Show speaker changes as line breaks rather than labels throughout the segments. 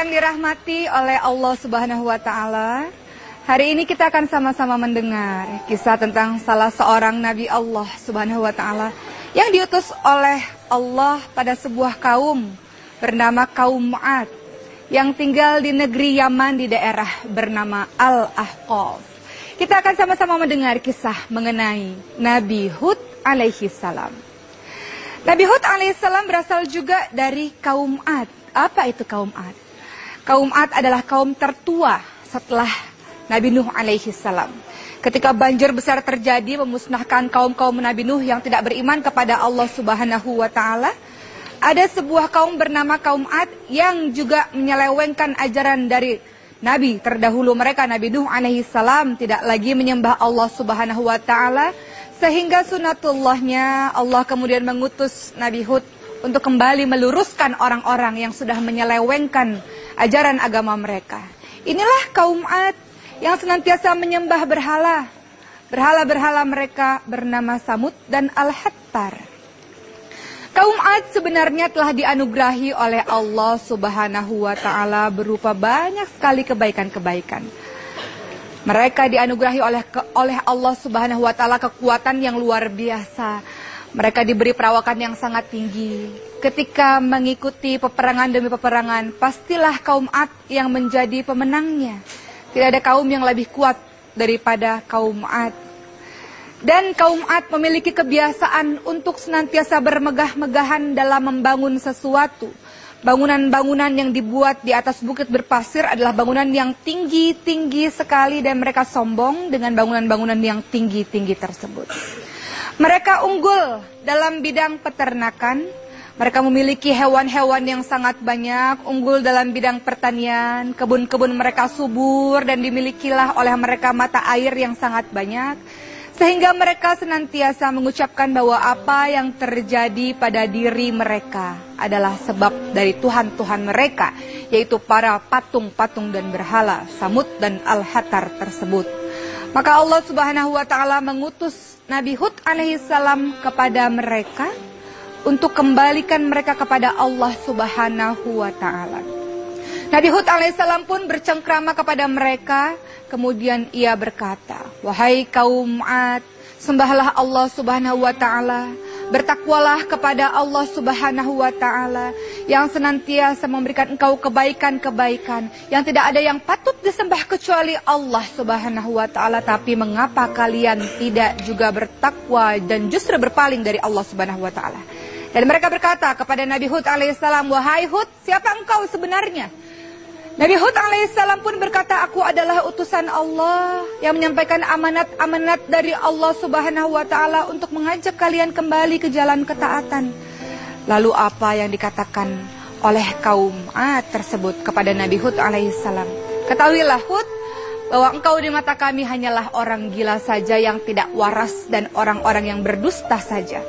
Yang dirahmati oleh Allah Subhanahu wa taala, hari ini kita akan sama-sama mendengar kisah tentang salah seorang nabi Allah Subhanahu wa taala yang diutus oleh Allah pada sebuah kaum bernama kaum Ma'ad yang tinggal di negeri Yaman di daerah bernama Al-Ahqaf. Kita akan sama-sama mendengar kisah mengenai Nabi Hud alaihi salam. Nabi Hud alaihissalam berasal juga dari kaum Ad. Apa itu kaum Ad? Kaum Ad adalah kaum tertua setelah Nabi Nuh alaihissalam. Ketika banjir besar terjadi memusnahkan kaum-kaum Nabi Nuh yang tidak beriman kepada Allah Subhanahu wa taala, ada sebuah kaum bernama kaum Ad yang juga menyelewengkan ajaran dari Nabi terdahulu mereka Nabi Nuh alaihissalam tidak lagi menyembah Allah Subhanahu wa taala sehingga sunatullahnya Allah kemudian mengutus Nabi Hud untuk kembali meluruskan orang-orang yang sudah menyelewengkan ajaran agama mereka. Inilah kaum Ad yang senantiasa menyembah berhala. Berhala-berhala mereka bernama Samud dan Al-Hattar. Kaum Ad sebenarnya telah dianugerahi oleh Allah Subhanahu wa taala berupa banyak sekali kebaikan-kebaikan. Mereka dianugerahi oleh oleh Allah Subhanahu wa taala kekuatan yang luar biasa. Mereka diberi perawakan yang sangat tinggi. Ketika mengikuti peperangan demi peperangan, pastilah kaum Ad yang menjadi pemenangnya. Tidak ada kaum yang lebih kuat daripada kaum Ad. Dan kaum Ad memiliki kebiasaan untuk senantiasa bermegah-megahan dalam membangun sesuatu Bangunan-bangunan yang dibuat di atas bukit berpasir adalah bangunan yang tinggi-tinggi sekali dan mereka sombong dengan bangunan-bangunan yang tinggi-tinggi tersebut. Mereka unggul dalam bidang peternakan, mereka memiliki hewan-hewan yang sangat banyak, unggul dalam bidang pertanian, kebun-kebun mereka subur dan dimilikilah oleh mereka mata air yang sangat banyak. Sehingga mereka senantiasa mengucapkan bahwa apa yang terjadi pada diri mereka adalah sebab dari Tuhan-Tuhan mereka, yaitu para patung-patung dan berhala, Samud dan Al-Hatar tersebut. Maka Allah Subhanahu wa taala mengutus Nabi Hud alaihissalam kepada mereka untuk kembalikan mereka kepada Allah Subhanahu wa taala. Nabi Hud alaihissalam pun bercengkrama kepada mereka. Kemudian ia berkata, Wahai kaum Ad, sembahlah Allah subhanahu wa ta'ala. Bertakwalah kepada Allah subhanahu wa ta'ala. Yang senantiasa memberikan engkau kebaikan-kebaikan. Yang tidak ada yang patut disembah kecuali Allah subhanahu wa ta'ala. Tapi mengapa kalian tidak juga bertakwa dan justru berpaling dari Allah subhanahu wa ta'ala. Dan mereka berkata kepada Nabi Hud alaihissalam, Wahai Hud, siapa engkau sebenarnya? Nabi Hud alaihissalam pun berkata, aku adalah utusan Allah yang menyampaikan amanat-amanat dari Allah subhanahu wa ta'ala untuk mengajak kalian kembali ke jalan ketaatan. Lalu apa yang dikatakan oleh kaum Ad tersebut kepada Nabi Hud alaihissalam? Ketahuilah Hud, bahwa engkau di mata kami hanyalah orang gila saja yang tidak waras dan orang-orang yang berdusta saja.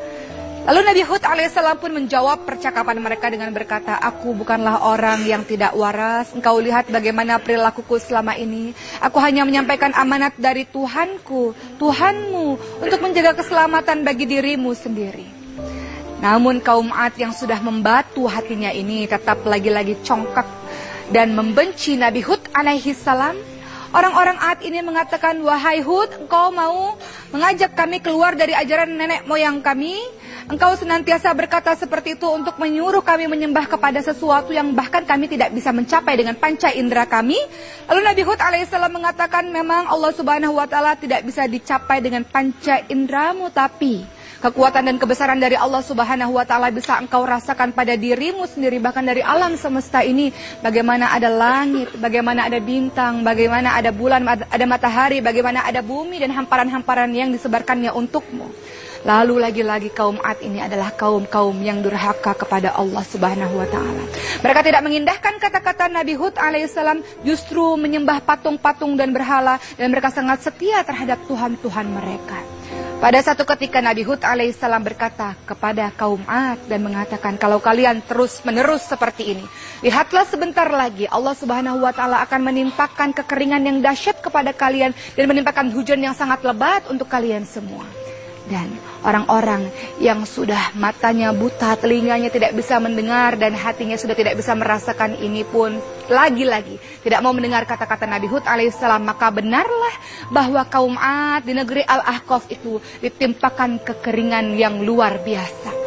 Lalu Nabi Hud alaihissalam pun menjawab percakapan mereka dengan berkata, Aku bukanlah orang yang tidak waras. Engkau lihat bagaimana perilakuku selama ini. Aku hanya menyampaikan amanat dari Tuhanku, Tuhanmu, untuk menjaga keselamatan bagi dirimu sendiri. Namun kaum Ad yang sudah membatu hatinya ini tetap lagi-lagi congkak dan membenci Nabi Hud alaihissalam. Orang-orang Ad ini mengatakan, Wahai Hud, engkau mau mengajak kami keluar dari ajaran nenek moyang kami Engkau senantiasa berkata seperti itu untuk menyuruh kami menyembah kepada sesuatu yang bahkan kami tidak bisa mencapai dengan panca indera kami. Lalu Nabi Hud alaihissalam mengatakan memang Allah subhanahu wa ta'ala tidak bisa dicapai dengan panca indramu tapi kekuatan dan kebesaran dari Allah Subhanahu wa taala bisa engkau rasakan pada dirimu sendiri bahkan dari alam semesta ini bagaimana ada langit, bagaimana ada bintang, bagaimana ada bulan, ada matahari, bagaimana ada bumi dan hamparan-hamparan yang disebarkannya untukmu. Lalu lagi-lagi kaum Ad ini adalah kaum-kaum yang durhaka kepada Allah Subhanahu wa taala. Mereka tidak mengindahkan kata-kata Nabi Hud alaihissalam, justru menyembah patung-patung dan berhala dan mereka sangat setia terhadap Tuhan-Tuhan mereka. Pada satu ketika Nabi Hud alaihissalam berkata kepada kaum Ad dan mengatakan kalau kalian terus menerus seperti ini, lihatlah sebentar lagi Allah Subhanahu wa taala akan menimpakan kekeringan yang dahsyat kepada kalian dan menimpakan hujan yang sangat lebat untuk kalian semua. Dan orang-orang yang sudah matanya buta, telinganya tidak bisa mendengar dan hatinya sudah tidak bisa merasakan ini pun lagi-lagi tidak mau mendengar kata-kata Nabi Hud alaihissalam maka benarlah bahwa kaum Ad di negeri Al-Ahqaf itu ditimpakan kekeringan yang luar biasa.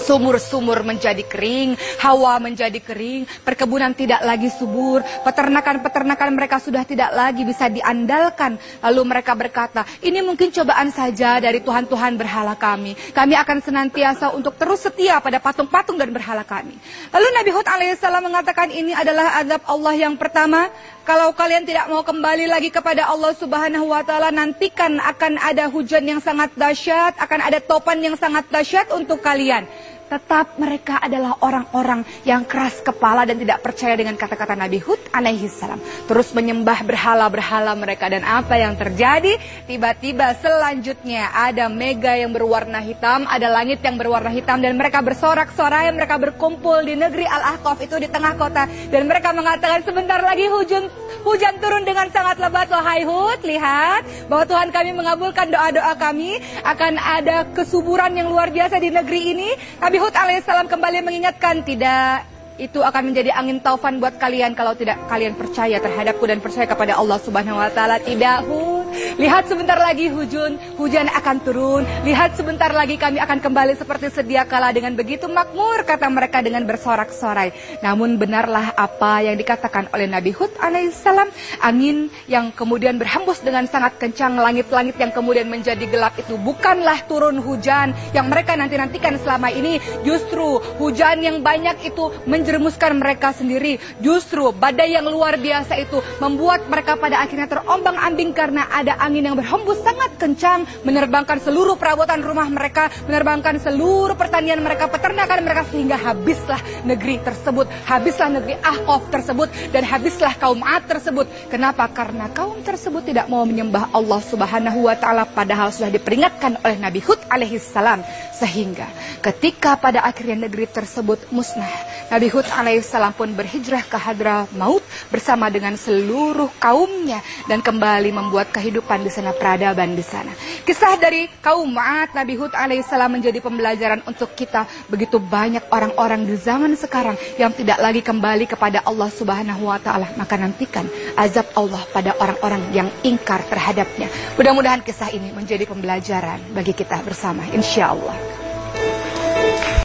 Sumur-sumur menjadi kering, hawa menjadi kering, perkebunan tidak lagi subur, peternakan-peternakan mereka sudah tidak lagi bisa diandalkan. Lalu mereka berkata, ini mungkin cobaan saja dari Tuhan-Tuhan berhala kami. Kami akan senantiasa untuk terus setia pada patung-patung dan berhala kami. Lalu Nabi Hud alaihissalam mengatakan ini adalah azab Allah yang pertama. Kalau kalian tidak mau kembali lagi kepada Allah subhanahu wa ta'ala, nantikan akan ada hujan yang sangat dahsyat, akan ada topan yang sangat dahsyat untuk kalian tetap mereka adalah orang-orang yang keras kepala dan tidak percaya dengan kata-kata Nabi Hud alaihi salam. Terus menyembah berhala-berhala mereka dan apa yang terjadi? Tiba-tiba selanjutnya ada mega yang berwarna hitam, ada langit yang berwarna hitam dan mereka bersorak-sorai, mereka berkumpul di negeri Al-Ahqaf itu di tengah kota dan mereka mengatakan sebentar lagi hujan hujan turun dengan sangat lebat wahai Hud, lihat bahwa Tuhan kami mengabulkan doa-doa kami akan ada kesuburan yang luar biasa di negeri ini. Nabi Hud alaihissalam kembali mengingatkan tidak itu akan menjadi angin taufan buat kalian kalau tidak kalian percaya terhadapku dan percaya kepada Allah Subhanahu wa taala. Tidak, Hud. Lihat sebentar lagi hujan, hujan akan turun. Lihat sebentar lagi kami akan kembali seperti sedia kala dengan begitu makmur kata mereka dengan bersorak-sorai. Namun benarlah apa yang dikatakan oleh Nabi Hud alaihissalam, angin yang kemudian berhembus dengan sangat kencang langit-langit yang kemudian menjadi gelap itu bukanlah turun hujan yang mereka nanti-nantikan selama ini. Justru hujan yang banyak itu menjerumuskan mereka sendiri. Justru badai yang luar biasa itu membuat mereka pada akhirnya terombang-ambing karena ada angin yang berhembus sangat kencang, menerbangkan seluruh perabotan rumah mereka, menerbangkan seluruh pertanian mereka, peternakan mereka, sehingga habislah negeri tersebut, habislah negeri Ahqaf tersebut, dan habislah kaum Ad tersebut. Kenapa? Karena kaum tersebut tidak mau menyembah Allah subhanahu wa ta'ala, padahal sudah diperingatkan oleh Nabi Hud alaihissalam. Sehingga ketika pada akhirnya negeri tersebut musnah, Nabi Hud alaihissalam pun berhijrah ke Hadra Maut bersama dengan seluruh kaumnya dan kembali membuat kehidupan di sana, peradaban di sana. Kisah dari kaum Ma'at Nabi Hud alaihissalam menjadi pembelajaran untuk kita. Begitu banyak orang-orang di zaman sekarang yang tidak lagi kembali kepada Allah Subhanahu wa taala, maka nantikan azab Allah pada orang-orang yang ingkar terhadapnya. Mudah-mudahan kisah ini menjadi pembelajaran bagi kita bersama insya Allah.